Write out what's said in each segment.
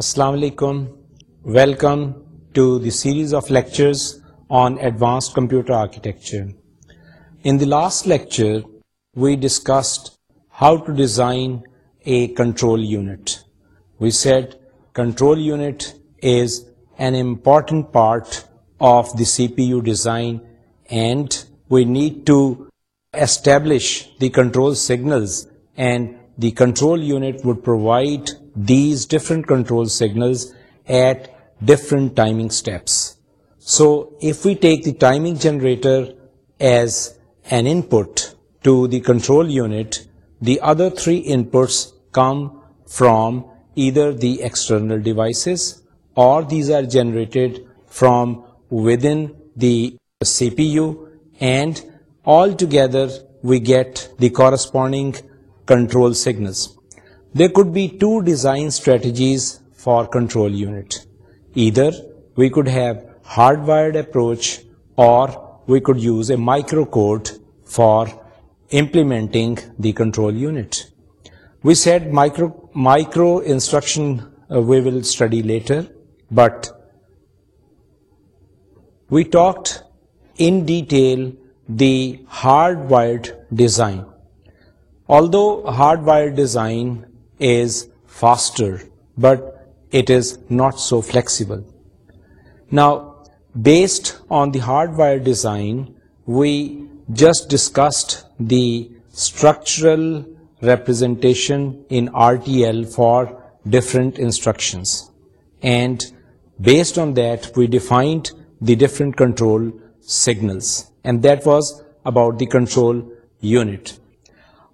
السلام علیکم welcome to the series of lectures on advance computer architecture in the last lecture we discussed how to design a control unit we set control unit is an important part of the C P U design and we need to establish the control signals and the control unit would provide these different control signals at different timing steps. So if we take the timing generator as an input to the control unit, the other three inputs come from either the external devices, or these are generated from within the CPU, and all together we get the corresponding control signals. There could be two design strategies for control unit. Either we could have hardwired approach, or we could use a microcode for implementing the control unit. We said micro instruction uh, we will study later, but we talked in detail the hardwired design. Although hardwired design is faster, but it is not so flexible. Now, based on the hardwired design, we just discussed the structural representation in RTL for different instructions. And based on that, we defined the different control signals. And that was about the control unit.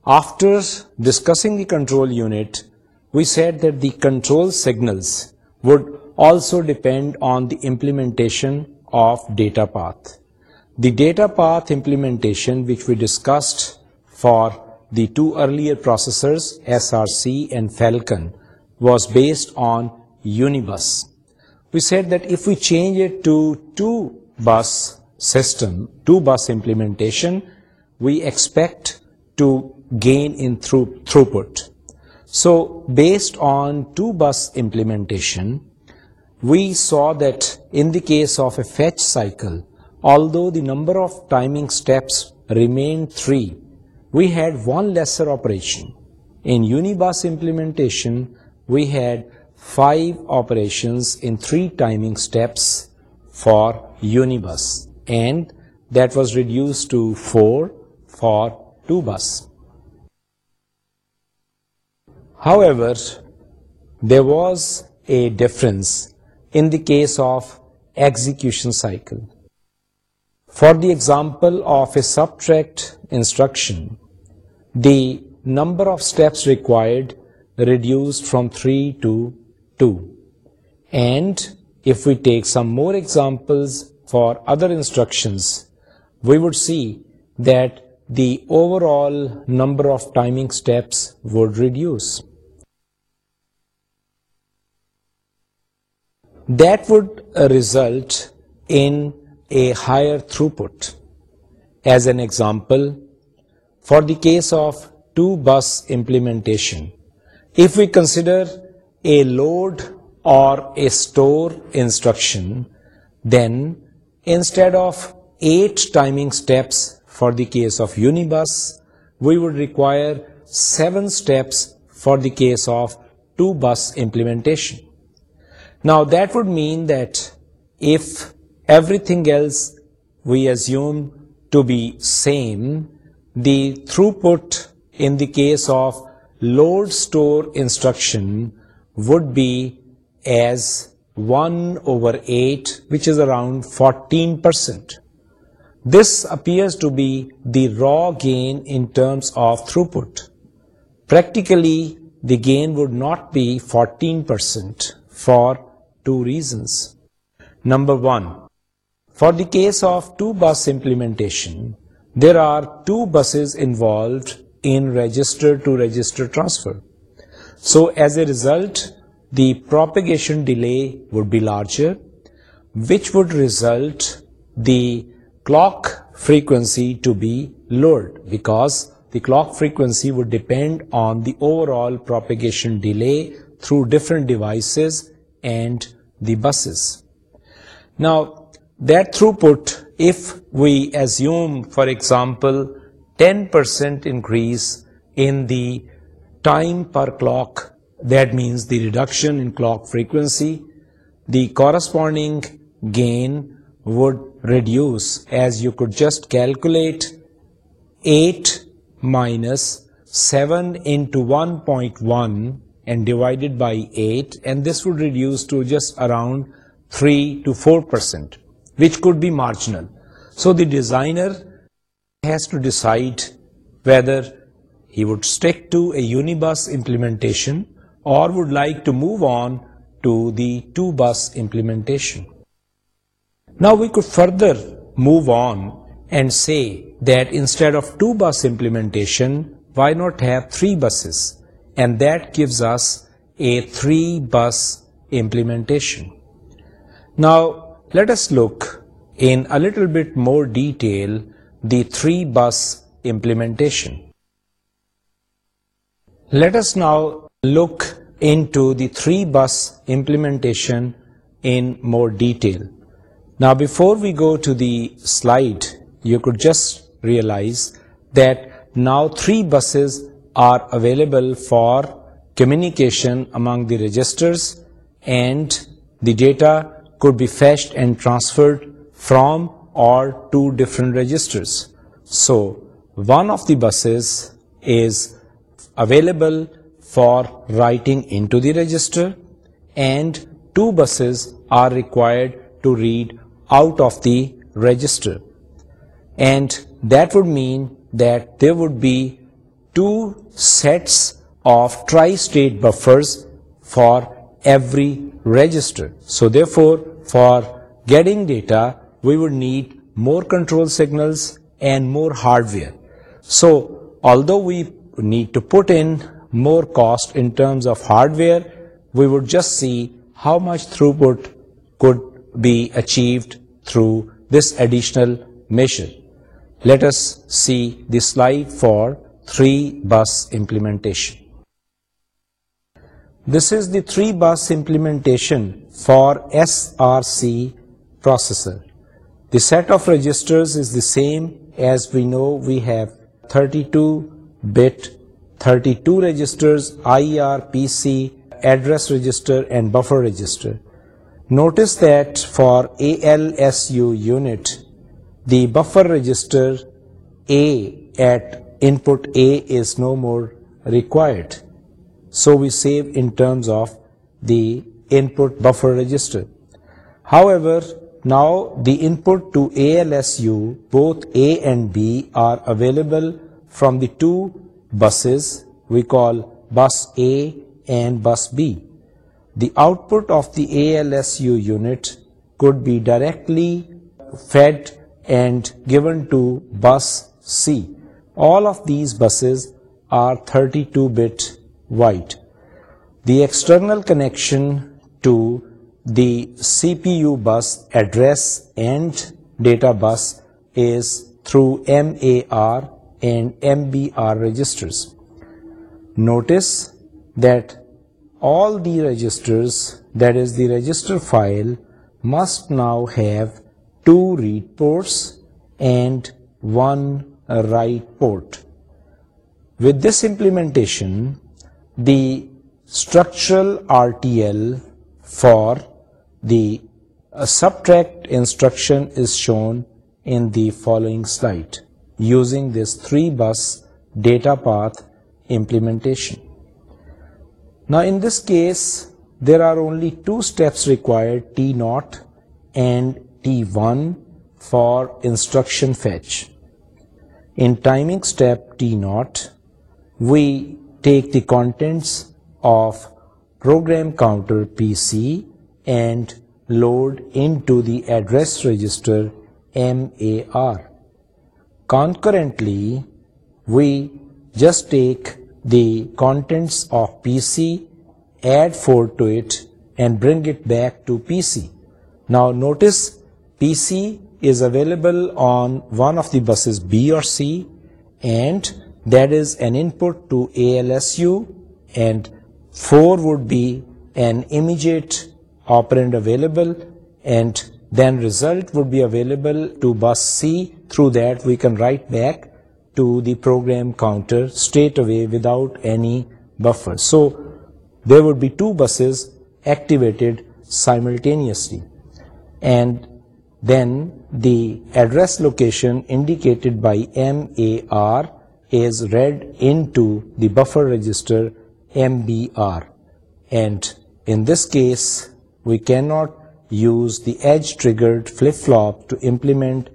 After discussing the control unit, we said that the control signals would also depend on the implementation of data path. The data path implementation, which we discussed for the two earlier processors, SRC and Falcon, was based on Unibus. We said that if we change it to two-bus implementation, we expect to gain in throughput. So based on two-bus implementation, we saw that in the case of a fetch cycle, although the number of timing steps remained 3, we had one lesser operation. In unibus implementation, we had 5 operations in 3 timing steps for unibus, and that was reduced to 4 for two-bus. However, there was a difference in the case of execution cycle. For the example of a subtract instruction, the number of steps required reduced from 3 to 2. And if we take some more examples for other instructions, we would see that the overall number of timing steps would reduce. That would uh, result in a higher throughput. As an example, for the case of 2-bus implementation, if we consider a load or a store instruction, then instead of 8 timing steps for the case of unibus, we would require 7 steps for the case of 2-bus implementation. Now that would mean that if everything else we assume to be same, the throughput in the case of load store instruction would be as 1/8, which is around 14%. This appears to be the raw gain in terms of throughput. Practically, the gain would not be 14% for two reasons. Number one, for the case of two-bus implementation, there are two buses involved in register-to-register transfer. So as a result, the propagation delay would be larger, which would result the clock frequency to be lowered, because the clock frequency would depend on the overall propagation delay through different devices and the buses. Now, that throughput, if we assume, for example, 10% increase in the time per clock, that means the reduction in clock frequency, the corresponding gain would reduce, as you could just calculate 8 minus 7 into 1.1 and divided by 8, and this would reduce to just around 3% to 4%, which could be marginal. So the designer has to decide whether he would stick to a unibus implementation or would like to move on to the two-bus implementation. Now we could further move on and say that instead of two-bus implementation, why not have three buses? and that gives us a 3-bus implementation. Now let us look in a little bit more detail the 3-bus implementation. Let us now look into the 3-bus implementation in more detail. Now before we go to the slide, you could just realize that now 3 buses are available for communication among the registers, and the data could be fetched and transferred from or to different registers. So one of the buses is available for writing into the register, and two buses are required to read out of the register. And that would mean that there would be two sets of tri-state buffers for every register. So therefore, for getting data, we would need more control signals and more hardware. So although we need to put in more cost in terms of hardware, we would just see how much throughput could be achieved through this additional measure. Let us see the slide for 3-bus implementation. This is the 3-bus implementation for SRC processor. The set of registers is the same as we know. We have 32-bit, 32 registers, IR, PC, address register and buffer register. Notice that for ALSU unit, the buffer register A at input A is no more required. So we save in terms of the input buffer register. However, now the input to ALSU, both A and B, are available from the two buses we call bus A and bus B. The output of the ALSU unit could be directly fed and given to bus C. All of these buses are 32-bit wide. The external connection to the CPU bus address and data bus is through MAR and MBR registers. Notice that all the registers, that is the register file, must now have 2 read ports and 1 right port. With this implementation, the structural RTL for the uh, subtract instruction is shown in the following slide using this 3-bus data path implementation. Now in this case, there are only 2 steps required, T0 and T1, for instruction fetch. In timing step T0, we take the contents of program counter PC and load into the address register MAR. Concurrently, we just take the contents of PC, add 4 to it and bring it back to PC. Now notice PC is available on one of the buses B or C, and that is an input to ALSU, and 4 would be an immediate operand available, and then result would be available to bus C. Through that we can write back to the program counter straight away without any buffer. So there would be two buses activated simultaneously, and then the address location indicated by MAR is read into the buffer register MBR, and in this case we cannot use the edge triggered flip-flop to implement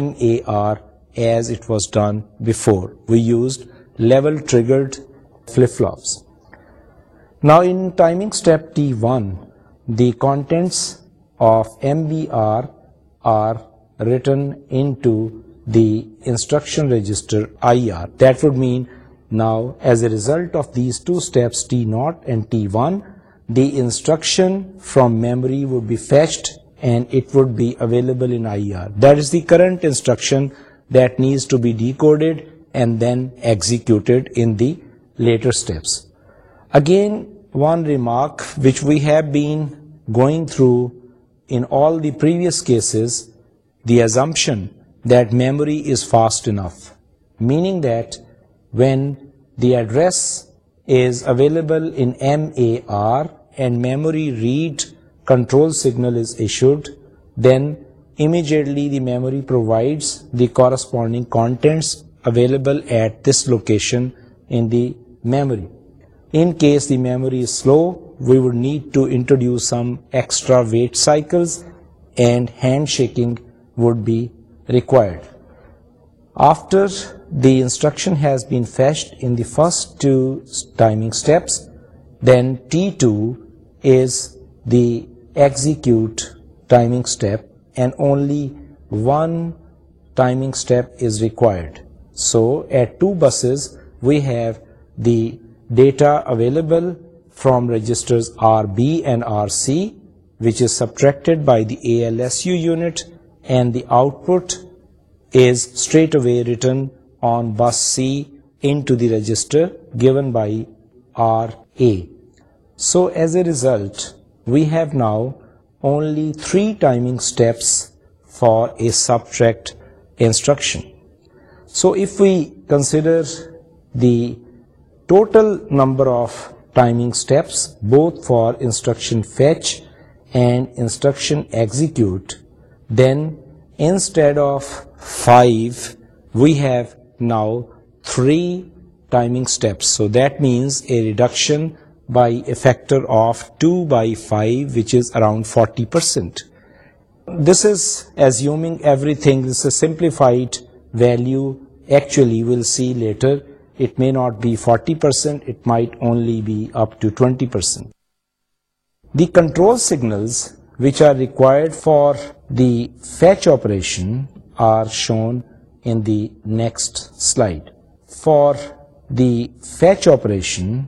MAR as it was done before. We used level triggered flip-flops. Now in timing step T1, the contents of MBR are written into the instruction register IR. That would mean now, as a result of these two steps, T0 and T1, the instruction from memory would be fetched and it would be available in IR. That is the current instruction that needs to be decoded and then executed in the later steps. Again, one remark which we have been going through in all the previous cases, the assumption that memory is fast enough, meaning that when the address is available in MAR and memory read control signal is issued, then immediately the memory provides the corresponding contents available at this location in the memory. In case the memory is slow, we would need to introduce some extra wait cycles and handshaking would be required. After the instruction has been fetched in the first two timing steps, then T2 is the execute timing step and only one timing step is required. So at 2 buses we have the data available from registers RB and RC, which is subtracted by the ALSU unit, and the output is straight away written on bus C into the register given by RA. So as a result, we have now only 3 timing steps for a subtract instruction. So if we consider the total number of timing steps, both for instruction fetch and instruction execute. Then instead of 5, we have now 3 timing steps. So that means a reduction by a factor of 2 by 5, which is around 40%. This is assuming everything. This is a simplified value. Actually, we'll see later it may not be 40%, it might only be up to 20%. The control signals which are required for the fetch operation are shown in the next slide. For the fetch operation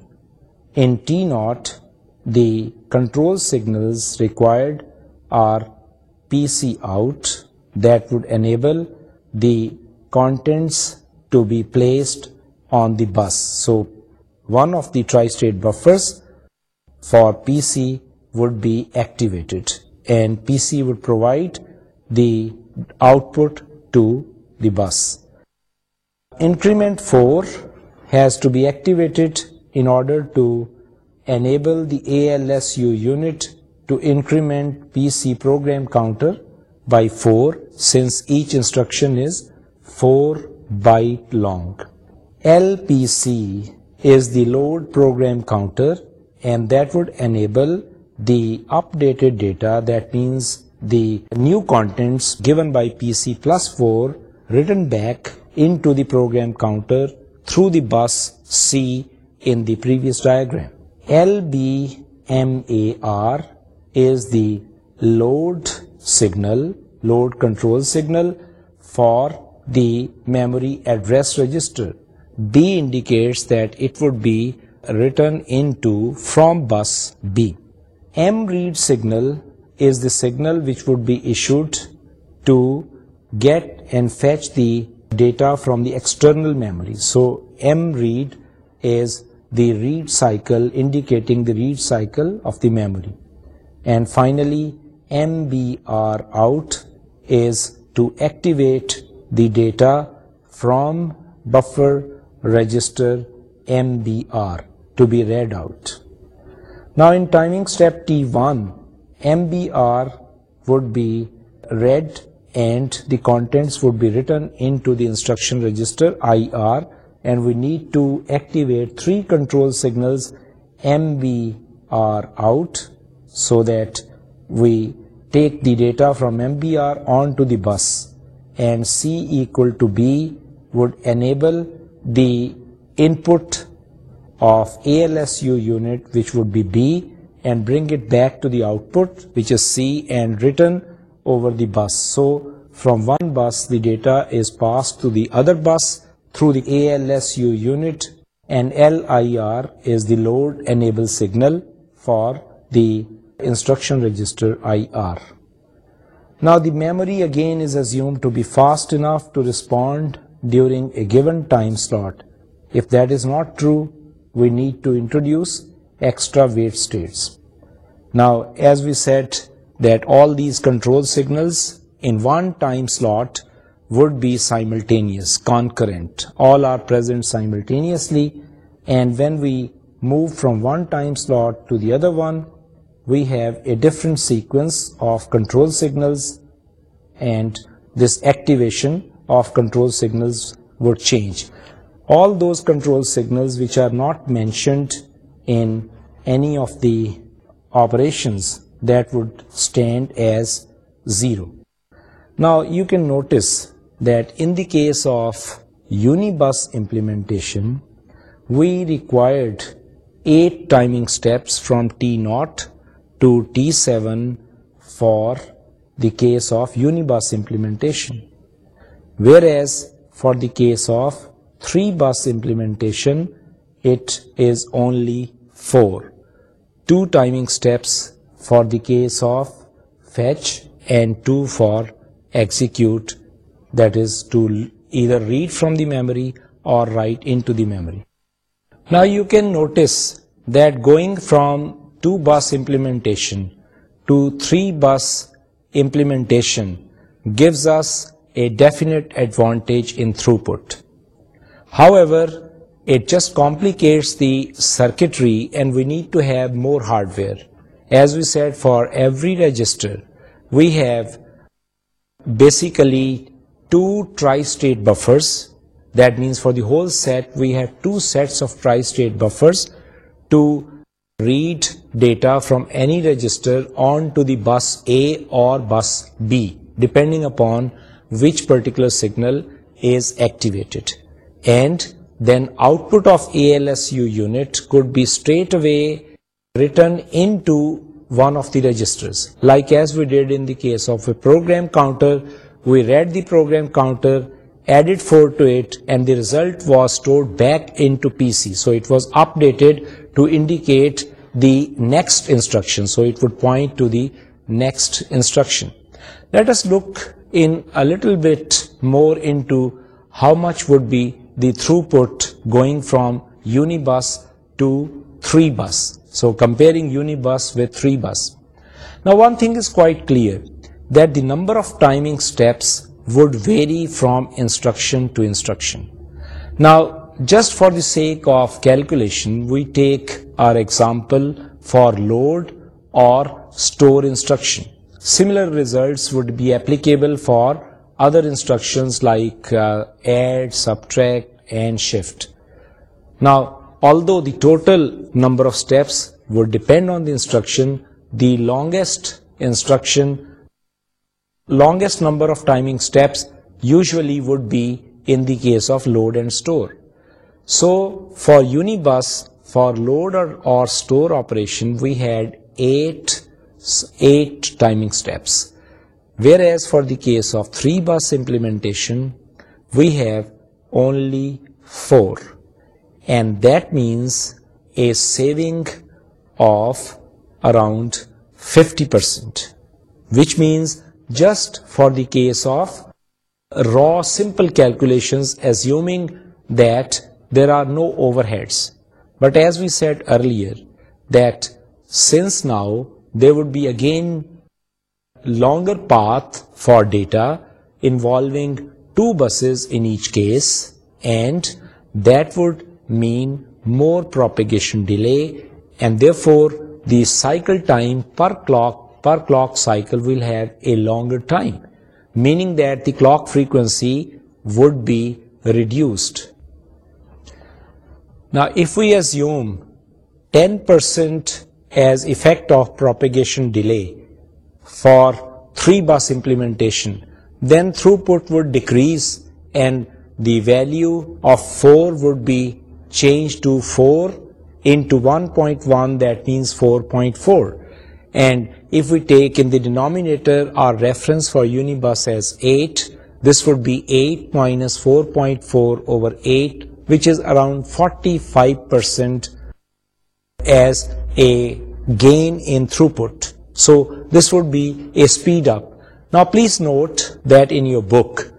in T0, the control signals required are PCOut, that would enable the contents to be placed on the bus. So one of the tri-state buffers for PC would be activated, and PC would provide the output to the bus. Increment 4 has to be activated in order to enable the ALSU unit to increment PC program counter by 4, since each instruction is 4 byte long. LPC is the load program counter, and that would enable the updated data, that means the new contents given by PC plus 4 written back into the program counter through the bus C in the previous diagram. LBMAR is the load signal, load control signal for the memory address register. B indicates that it would be written into from bus B. M read signal is the signal which would be issued to get and fetch the data from the external memory. So M read is the read cycle indicating the read cycle of the memory. And finally MBR out is to activate the data from buffer register MBR to be read out. Now in timing step T1, MBR would be read and the contents would be written into the instruction register IR, and we need to activate three control signals MBR out so that we take the data from MBR onto the bus, and C equal to B would enable the input of ALSU unit, which would be B, and bring it back to the output, which is C, and written over the bus. So from one bus the data is passed to the other bus through the ALSU unit, and LIR is the load enable signal for the instruction register IR. Now the memory again is assumed to be fast enough to respond during a given time slot. If that is not true, we need to introduce extra wait states. Now, as we said that all these control signals in one time slot would be simultaneous, concurrent, all are present simultaneously, and when we move from one time slot to the other one, we have a different sequence of control signals, and this activation of control signals would change. All those control signals which are not mentioned in any of the operations, that would stand as 0. Now you can notice that in the case of Unibus implementation, we required 8 timing steps from T0 to T7 for the case of Unibus implementation. Whereas for the case of 3-bus implementation, it is only 4. 2 timing steps for the case of fetch and 2 for execute, that is to either read from the memory or write into the memory. Now you can notice that going from 2-bus implementation to 3-bus implementation gives us a definite advantage in throughput. However, it just complicates the circuitry and we need to have more hardware. As we said, for every register, we have basically two tri-state buffers. That means for the whole set, we have two sets of tri-state buffers to read data from any register onto the bus A or bus B, depending upon which particular signal is activated, and then output of ALSU unit could be straight away written into one of the registers, like as we did in the case of a program counter. We read the program counter, added 4 to it, and the result was stored back into PC. So it was updated to indicate the next instruction, so it would point to the next instruction. Let us look in a little bit more into how much would be the throughput going from Unibus to 3Bus. So comparing Unibus with 3Bus. Now one thing is quite clear, that the number of timing steps would vary from instruction to instruction. Now just for the sake of calculation, we take our example for load or store instruction. Similar results would be applicable for other instructions like uh, add, subtract, and shift. Now, although the total number of steps would depend on the instruction, the longest number of timing steps usually would be in the case of load and store. So for Unibus, for load or store operation, we had 8 8 timing steps. Whereas for the case of 3-bus implementation, we have only 4, and that means a saving of around 50%, which means just for the case of raw simple calculations, assuming that there are no overheads. But as we said earlier, that since now there would be again longer path for data involving two buses in each case, and that would mean more propagation delay, and therefore the cycle time per clock cycle will have a longer time, meaning that the clock frequency would be reduced. Now if we assume 10% as effect of propagation delay for 3-bus implementation, then throughput would decrease and the value of 4 would be changed to 4 into 1.1, that means 4.4. And if we take in the denominator our reference for Unibus as 8, this would be 8 minus 4.4 over 8, which is around 45% as a gain in throughput. So this would be a speed up. Now please note that in your book,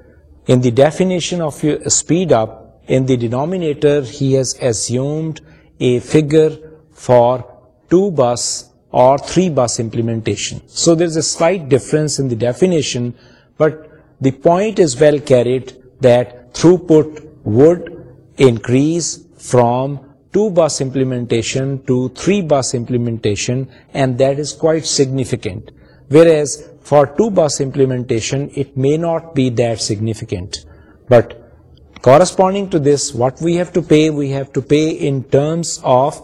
in the definition of your speed up, in the denominator he has assumed a figure for 2-bus or 3-bus implementation. So there is a slight difference in the definition, but the point is well carried that throughput would increase from 2-bus implementation to 3-bus implementation, and that is quite significant. Whereas for 2-bus implementation, it may not be that significant. But corresponding to this, what we have to pay in terms of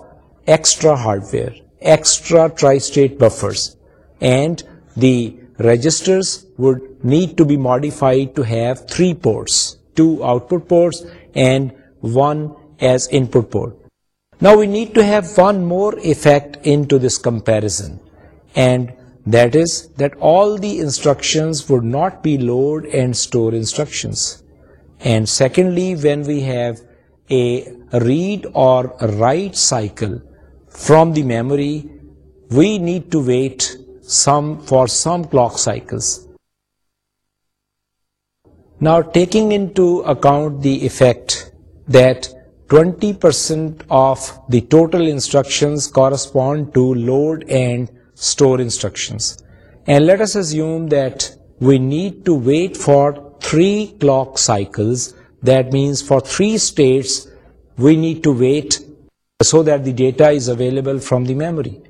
extra hardware, extra tri-state buffers, and the registers would need to be modified to have 3 ports, 2 output ports and 1 as input port. Now we need to have one more effect into this comparison, and that is that all the instructions would not be load and store instructions. And secondly, when we have a read or write cycle from the memory, we need to wait for some clock cycles. Now, taking into account the effect that 20% of the total instructions correspond to load and store instructions. And let us assume that we need to wait for 3 clock cycles. That means for 3 states we need to wait so that the data is available from the memory.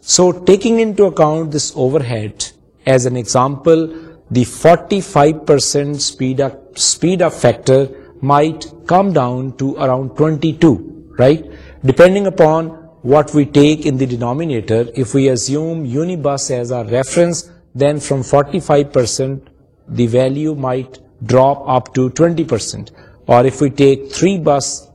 So taking into account this overhead, as an example, the 45% speed up factor might come down to around 22, right? Depending upon what we take in the denominator, if we assume Unibus as our reference, then from 45% the value might drop up to 20%. Or if we take 3Bus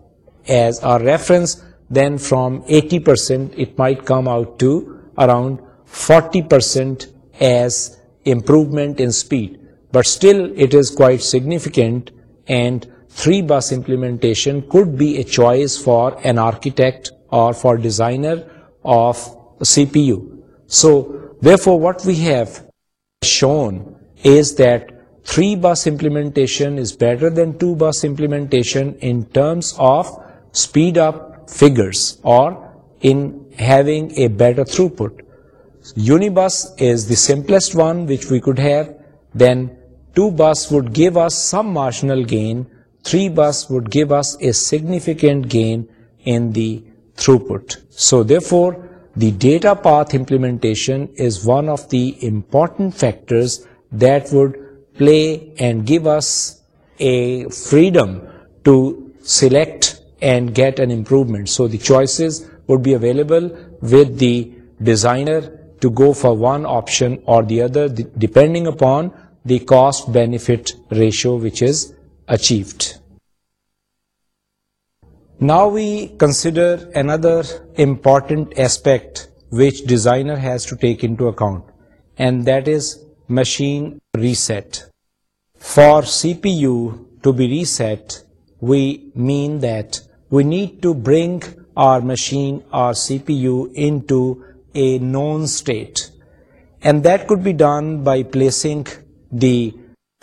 as our reference, then from 80% it might come out to around 40% as improvement in speed. But still it is quite significant, and 3-bus implementation could be a choice for an architect or for designer of a CPU. So therefore what we have shown is that 3-bus implementation is better than 2-bus implementation in terms of speed up figures or in having a better throughput. Unibus is the simplest one which we could have, then 2-bus would give us some marginal gain 3 bus would give us a significant gain in the throughput. So therefore, the data path implementation is one of the important factors that would play and give us a freedom to select and get an improvement. So the choices would be available with the designer to go for one option or the other depending upon the cost benefit ratio which is achieved. Now we consider another important aspect which designer has to take into account, and that is machine reset. For CPU to be reset, we mean that we need to bring our machine, our CPU, into a known state. And that could be done by placing the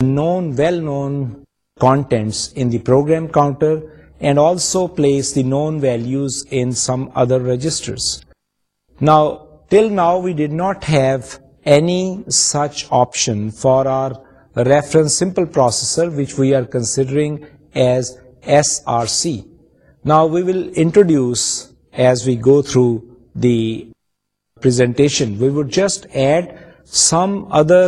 known, well-known contents in the program counter and also place the known values in some other registers. Now, till now we did not have any such option for our reference simple processor, which we are considering as SRC. Now we will introduce, as we go through the presentation, we would just add some other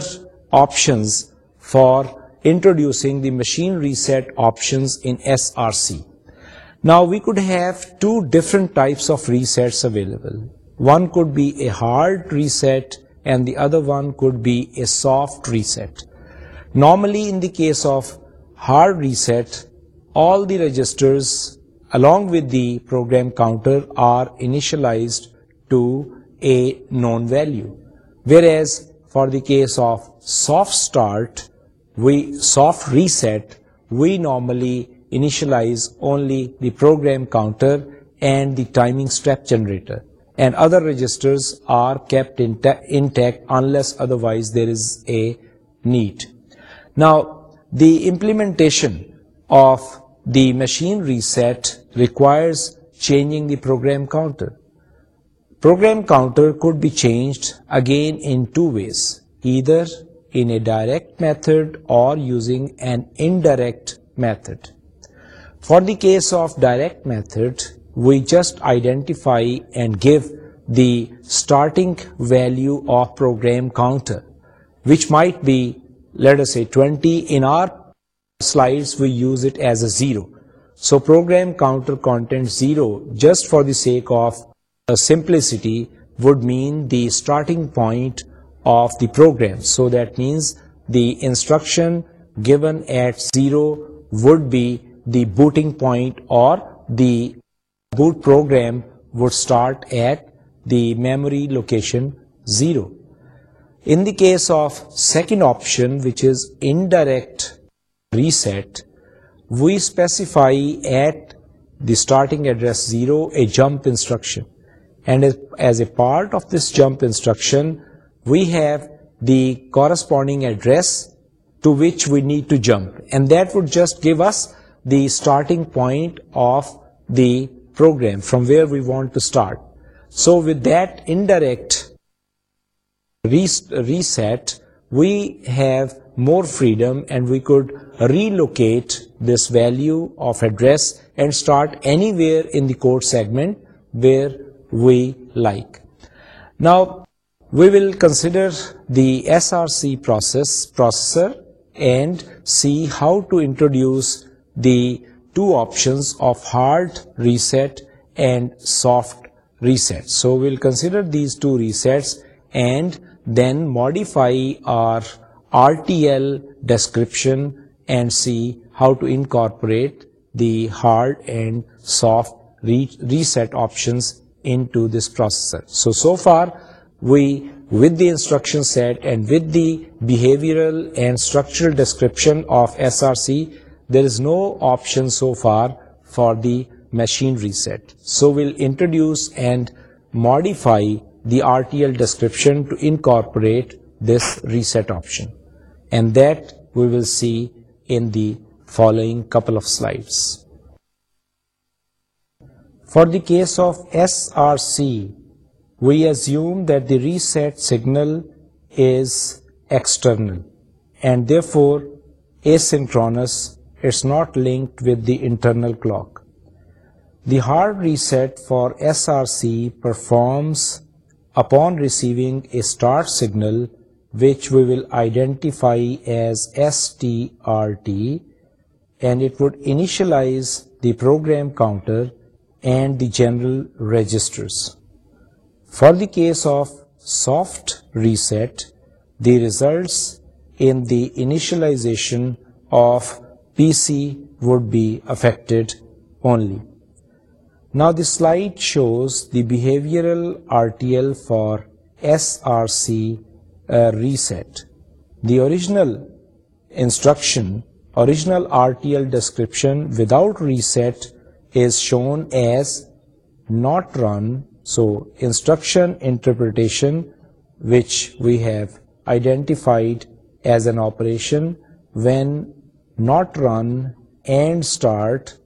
options for introducing the machine reset options now we could have two different reset available along with the program counter are initialise to a known value whereas for this of soft start we soft reset, we normally initialize only the program counter and the timing step generator, and other registers are kept intact unless otherwise there is a need. Now, the implementation of the machine reset requires changing the program counter. Program counter could be changed again in two ways. Either in a direct method or using an indirect method. For the case of direct method, we just identify and give the starting value of program counter, which might be, let us say, 20. In our slides we use it as a 0. So program counter content 0, just for the sake of uh, simplicity, would mean the starting point of the program. So that means the instruction given at 0 would be the booting point, or the boot program would start at the memory location 0. In the case of second option, which is indirect reset, we specify at the starting address 0 a jump instruction, and as a part of this jump instruction we have the corresponding address to which we need to jump, and that would just give us the starting point of the program from where we want to start. So with that indirect reset, we have more freedom, and we could relocate this value of address and start anywhere in the code segment where we like. Now we will consider the SRC processor and see how to introduce the two options of hard reset and soft reset. So we'll consider these two resets and then modify our RTL description and see how to incorporate the hard and soft reset options into this processor. So far we, with the instruction set and with the behavioral and structural description of SRC, there is no option so far for the machine reset. So we'll introduce and modify the RTL description to incorporate this reset option, and that we will see in the following couple of slides. For the case of SRC, we assume that the reset signal is external and therefore asynchronous, it's not linked with the internal clock. The hard reset for SRC performs upon receiving a start signal, which we will identify as STRT, and it would initialize the program counter and the general registers. For the case of soft reset, the results in the initialization of PC would be affected only. Now the slide shows the behavioral RTL for SRC uh, reset. The original RTL description without reset is shown as not run so instruction interpretation, which we have identified as an operation when not run and start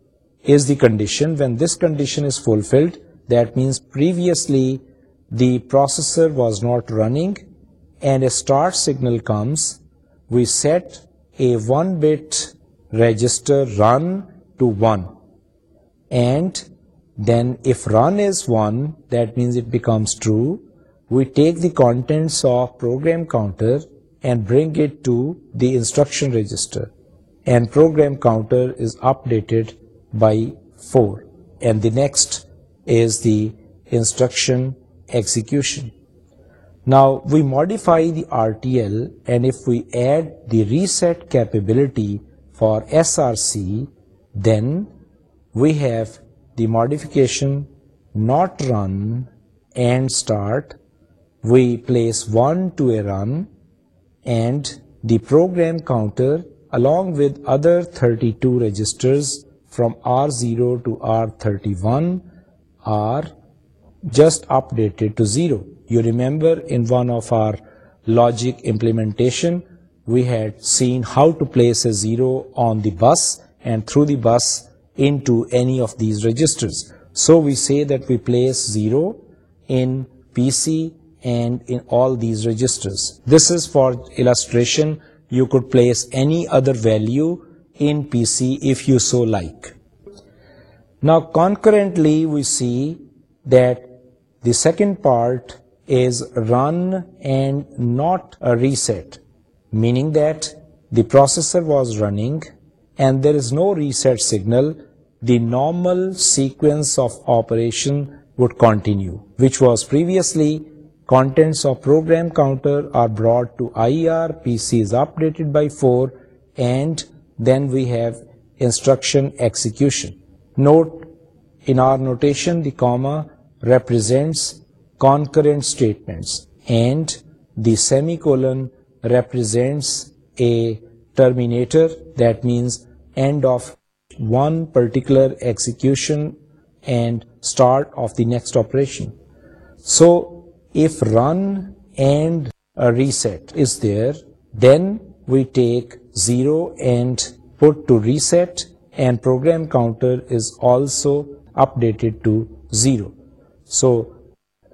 is the condition. When this condition is fulfilled, that means previously the processor was not running and a start signal comes, we set a 1-bit register run to 1 and then if run is 1, that means it becomes true. We take the contents of program counter and bring it to the instruction register, and program counter is updated by 4, and the next is the instruction execution. Now we modify the RTL, and if we add the reset capability for SRC, then we have the modification not run and start, we place 1 to a run and the program counter along with other 32 registers from R0 to R31 are just updated to 0. You remember in one of our logic implementation, we had seen how to place a 0 on the bus, and through the bus into any of these registers. So we say that we place 0 in PC and in all these registers. This is for illustration. You could place any other value in PC if you so like. Now concurrently we see that the second part is run and not a reset, meaning that the processor was running and there is no reset signal the normal sequence of operation would continue which was previously contents updated by four and then we have instruction execution comma represents concurrent statement and the semicolon represents a terminator, that means end of one particular execution and start of the next operation. So if run and a reset is there, then we take 0 and put to reset, and program counter is also updated to 0. So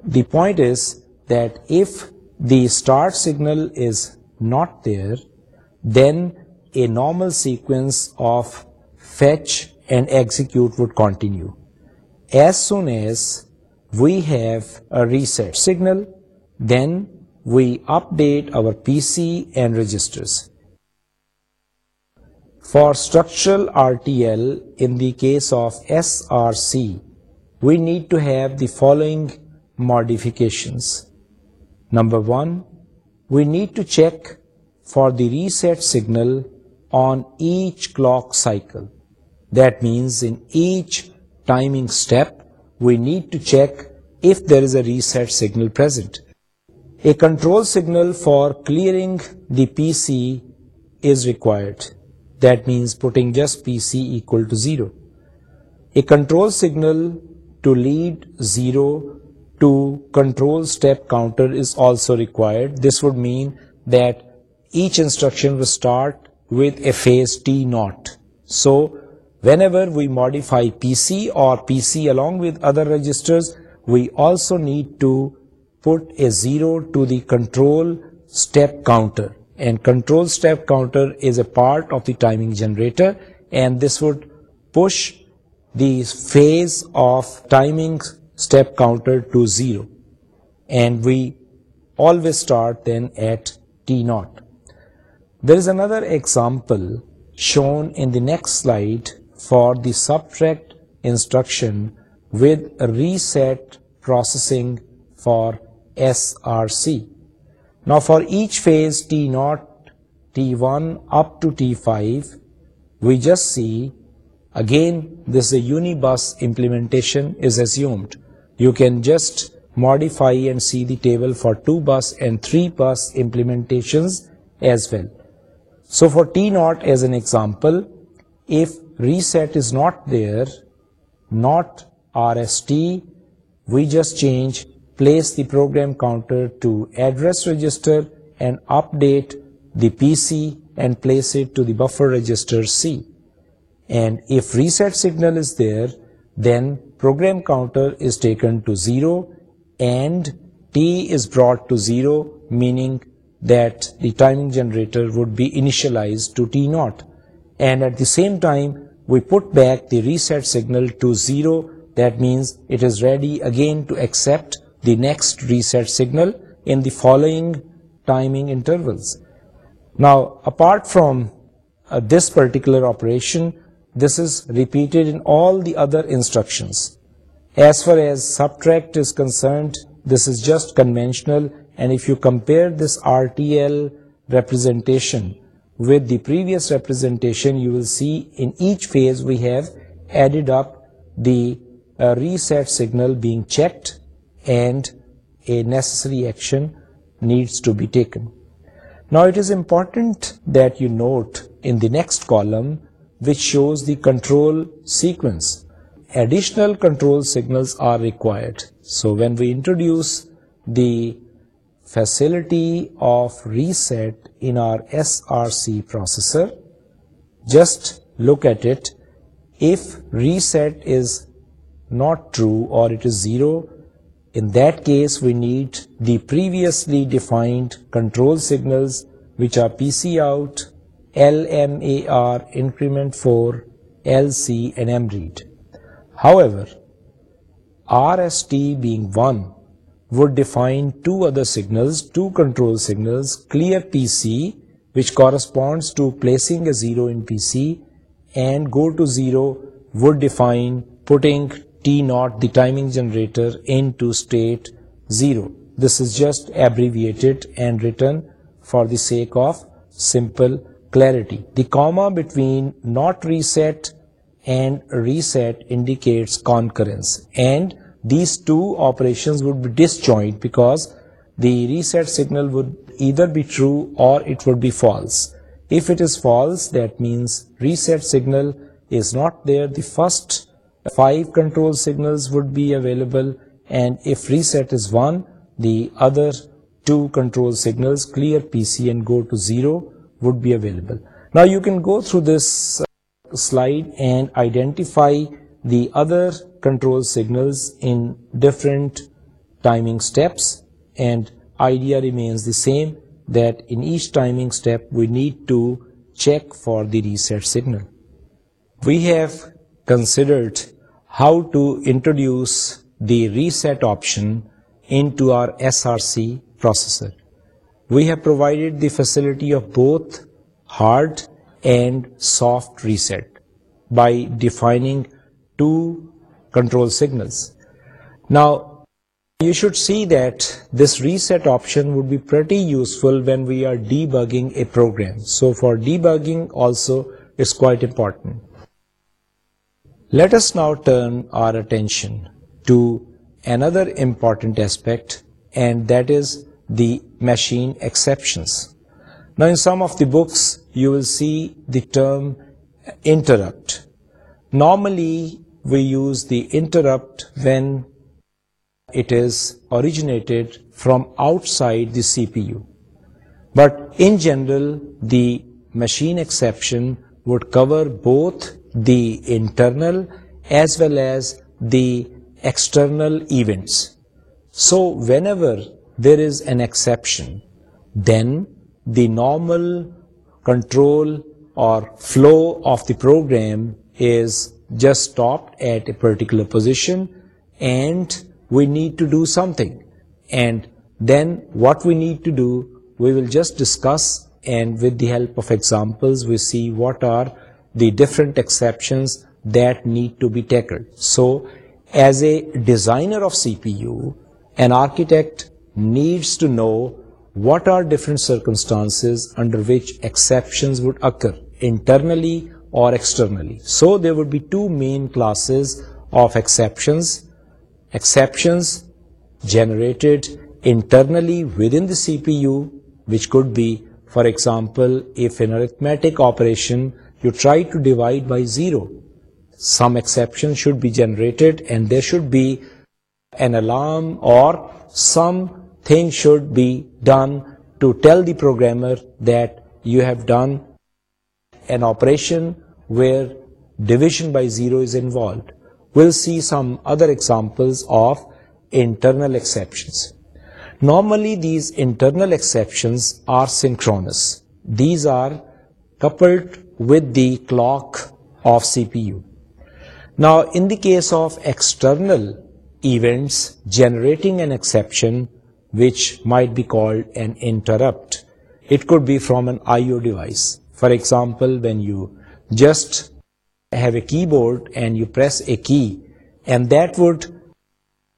the point is that if the start signal is not there, then a normal sequence of fetch and execute would continue. As soon as we have a reset signal, then we update our PC and registers. For structural RTL, in the case of SRC, we need to have the following modifications. Number one, we need to check for the reset signal on each clock cycle. That means in each timing step, we need to check if there is a reset signal present. A control signal for clearing the PC is required. That means putting just PC equal to 0. A control signal to lead 0 to control step counter is also required. This would mean that each instruction will start with a phase T0. So whenever we modify PC or PC along with other registers, we also need to put a 0 to the control step counter, and control step counter is a part of the timing generator, and this would push the phase of timing step counter to 0, and we always start then at T0. There is another example shown in the next slide for the subtract instruction with reset processing for SRC. Now for each phase T0, T1 up to T5, we just see again this is a Unibus implementation is assumed. You can just modify and see the table for 2 bus and 3 bus implementations as well. So for T naught as an example, if reset is not there, not RST, we just change, place the program counter to address register and update the PC and place it to the buffer register C. And if reset signal is there, then program counter is taken to 0 and T is brought to 0, meaning that the timing generator would be initialized to T0, and at the same time we put back the reset signal to 0. That means it is ready again to accept the next reset signal in the following timing intervals. Now, apart from uh, this particular operation, this is repeated in all the other instructions. As far as subtract is concerned, this is just conventional and if you compare this RTL representation with the previous representation, you will see in each phase we have added up the uh, reset signal being checked and a necessary action needs to be taken. Now it is important that you note in the next column which shows the control sequence. Additional control signals are required. So when we introduce the facility of reset in our SRC processor. Just look at it. If reset is not true or it is 0, in that case we need the previously defined control signals, which are PCOut, LMAR, increment 4, LC and MREAD. However, RST being 1 would define two other signals, two control signals, clear PC, which corresponds to placing a 0 in PC, and go to 0 would define putting T0, the timing generator, into state 0. This is just abbreviated and written for the sake of simple clarity. The comma between not reset and reset indicates concurrence, and these two operations would be disjoint because the reset signal would either be true or it would be false. If it is false, that means reset signal is not there. The first 5 control signals would be available, and if reset is 1, the other 2 control signals, clear PC and go to 0, would be available. Now you can go through this uh, slide and identify the other controls signals in different timing steps, and idea remains the same, that in each timing step we need to check for the reset signal. We have considered how to introduce the reset option into our SRC processor. We have provided the facility of both hard and soft reset by defining two control signals. Now, you should see that this reset option would be pretty useful when we are debugging a program. So for debugging also it's quite important. Let us now turn our attention to another important aspect, and that is the machine exceptions. Now in some of the books you will see the term interrupt. Normally we use the interrupt when it is originated from outside the CPU. But in general, the machine exception would cover both the internal as well as the external events. So whenever there is an exception, then the normal control or flow of the program is just stopped at a particular position and we need to do something. And then what we need to do, we will just discuss, and with the help of examples we see what are the different exceptions that need to be tackled. So as a designer of CPU, an architect needs to know what are different circumstances under which exceptions would occur internally or externally. So there would be two main classes of exceptions. Exceptions generated internally within the CPU, which could be, for example, if in arithmetic operation you try to divide by 0, some exception should be generated and there should be an alarm or something should be done to tell the programmer that you have done an operation where division by 0 is involved. We'll see some other examples of internal exceptions. Normally these internal exceptions are synchronous. These are coupled with the clock of CPU. Now in the case of external events generating an exception, which might be called an interrupt, it could be from an IO device. For example, when you just have a keyboard and you press a key, and that would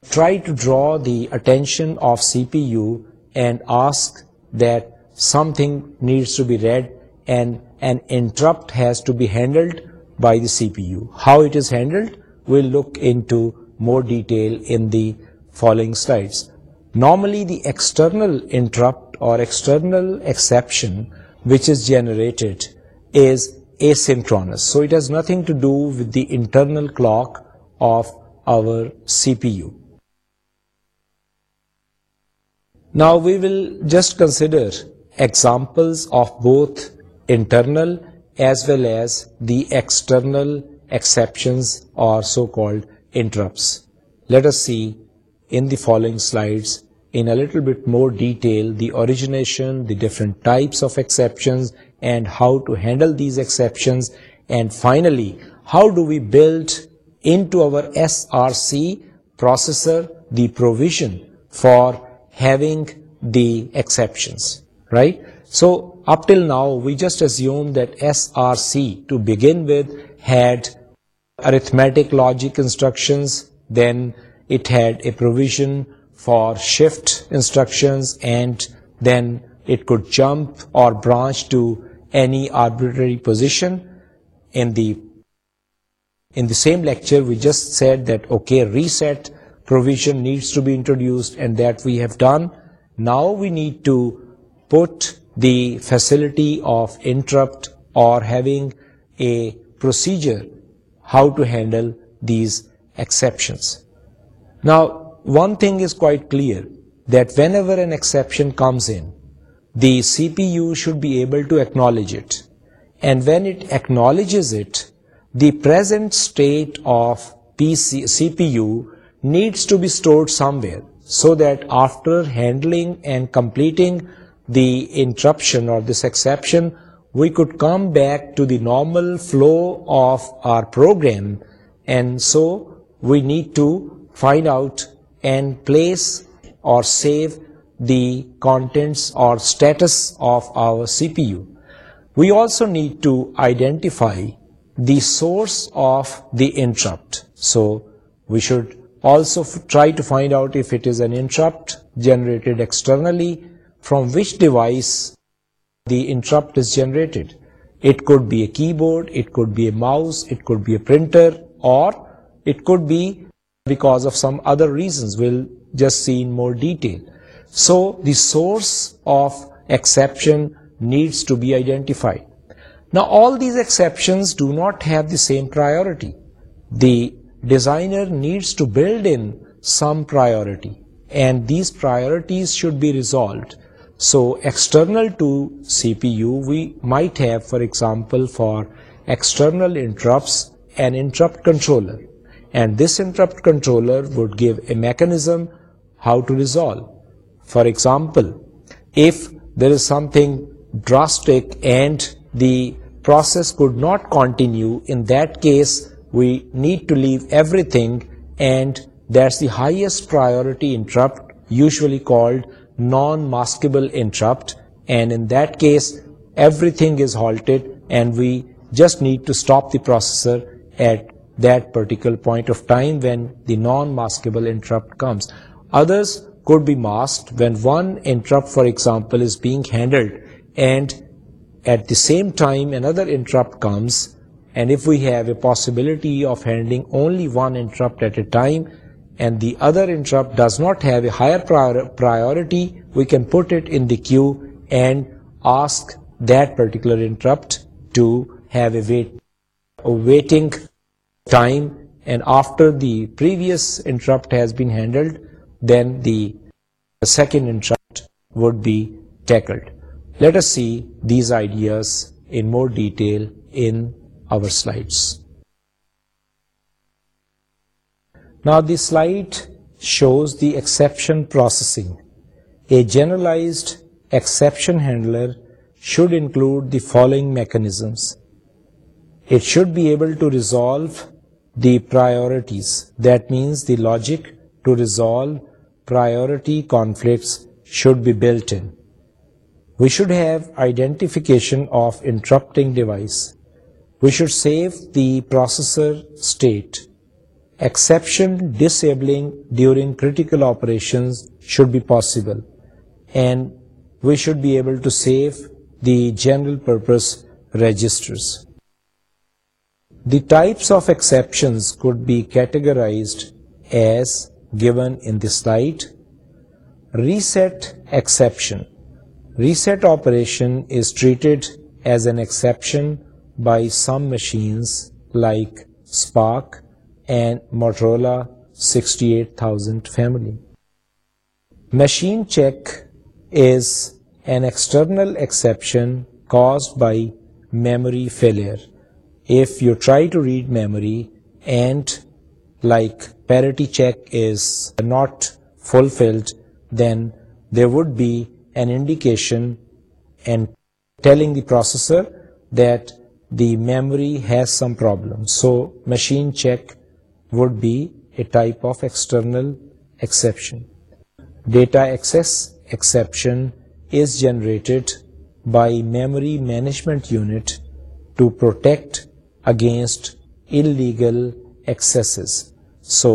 try to draw the attention of CPU and ask that something needs to be read, and an interrupt has to be handled by the CPU. How it is handled, we'll look into more detail in the following slides. Normally, the external interrupt or external exception which is generated is asynchronous. So it has nothing to do with the internal clock of our CPU. Now we will just consider examples of both internal as well as the external exceptions or so-called interrupts. Let us see in the following slides in a little bit more detail the origination, the different types of exceptions, and how to handle these exceptions, and finally how do we build into our SRC processor the provision for having the exceptions, right? So up till now we just assumed that SRC to begin with had arithmetic logic instructions, then it had a provision for shift instructions, and then it could jump or branch to any arbitrary position. In the same lecture, we just said that, okay, reset provision needs to be introduced, and that we have done. Now we need to put the facility of interrupt or having a procedure how to handle these exceptions. Now, one thing is quite clear, that whenever an exception comes in, the CPU should be able to acknowledge it. And when it acknowledges it, the present state of CPU needs to be stored somewhere, so that after handling and completing the interruption or this exception, we could come back to the normal flow of our program. And so we need to find out and place or save the contents or status of our CPU. We also need to identify the source of the interrupt. So we should also try to find out if it is an interrupt generated externally, from which device the interrupt is generated. It could be a keyboard, it could be a mouse, it could be a printer, or it could be because of some other reasons. We'll just see in more detail. So the source of exception needs to be identified. Now all these exceptions do not have the same priority. The designer needs to build in some priority, and these priorities should be resolved. So external to CPU, we might have, for example, for external interrupts, an interrupt controller and this interrupt controller would give a mechanism how to resolve. For example, if there is something drastic and the process could not continue, in that case we need to leave everything, and that's the highest priority interrupt, usually called non-maskable interrupt, and in that case everything is halted and we just need to stop the processor at that particular point of time when the non-maskable interrupt comes. Others could be masked when one interrupt, for example, is being handled and at the same time another interrupt comes, and if we have a possibility of handling only one interrupt at a time and the other interrupt does not have a higher priority, we can put it in the queue and ask that particular interrupt to have a waiting time, and after the previous interrupt has been handled, then the second interrupt would be tackled. Let us see these ideas in more detail in our slides. Now this slide shows the exception processing. A generalized exception handler should include the following mechanisms. It should be able to resolve the priorities. That means the logic to resolve priority conflicts should be built in. We should have identification of interrupting device. We should save the processor state. Exception disabling during critical operations should be possible, and we should be able to save the general purpose registers. The types of exceptions could be categorized as given in the slide. Reset exception. Reset operation is treated as an exception by some machines like Spark and Motorola 68000 family. Machine check is an external exception caused by memory failure. If you try to read memory and like parity check is not fulfilled, then there would be an indication and telling the processor that the memory has some problem. So machine check would be a type of external exception. Data access exception is generated by memory management unit to protect against illegal accesses. So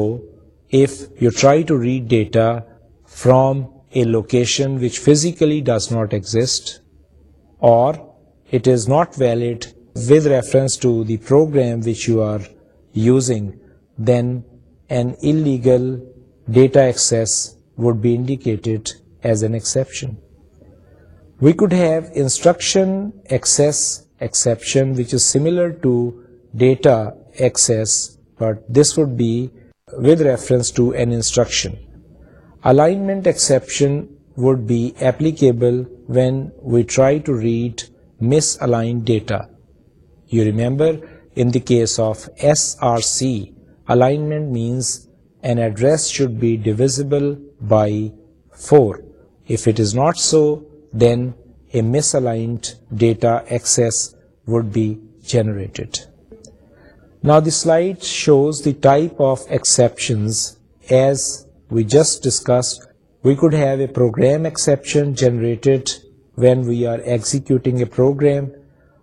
if you try to read data from a location which physically does not exist, or it is not valid with reference to the program which you are using, then an illegal data access would be indicated as an exception. We could have instruction access exception, which is similar to data access, but this would be with reference to an instruction. Alignment exception would be applicable when we try to read misaligned data. You remember, in the case of SRC, alignment means an address should be divisible by 4. If it is not so, then a misaligned data access would be generated. Now the slide shows the type of exceptions. As we just discussed, we could have a program exception generated when we are executing a program.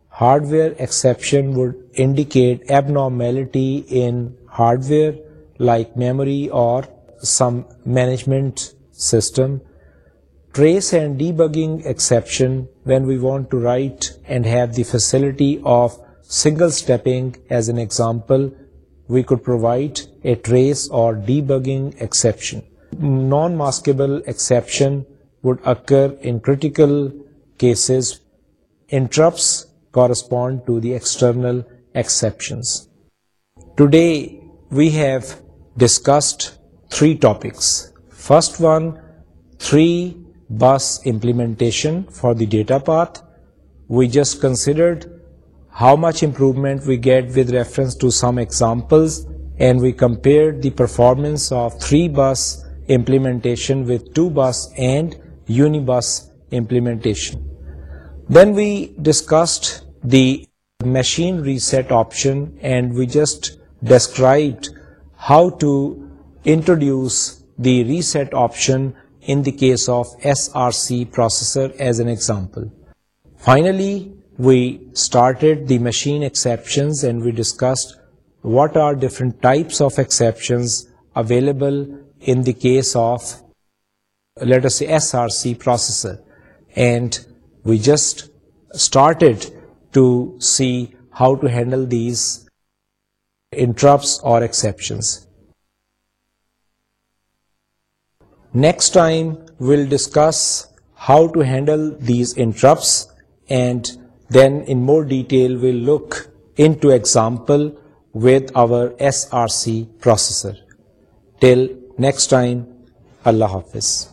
Hardware exception would indicate abnormality in hardware like memory or some management system trace and debugging exception when we want to write and have the facility of single stepping as an example, we could provide a trace or debugging exception. Non-maskable exception would occur in critical cases. Interrupts correspond to the external exceptions. Today we have discussed three topics. First one, three bus implementation for the data path, we just considered how much improvement we get with reference to some examples, and we compared the performance of 3-bus implementation with 2-bus and unibus implementation. Then we discussed the machine reset option, and we just described how to introduce the reset option in the case of SRC processor as an example. Finally, we started the machine exceptions and we discussed what are different types of exceptions available in the case of, let us say, SRC processor. And we just started to see how to handle these interrupts or exceptions. Next time will discuss how to handle these interfaces and then in more detail will look into example with our S R C processor till next time اللہ حافظ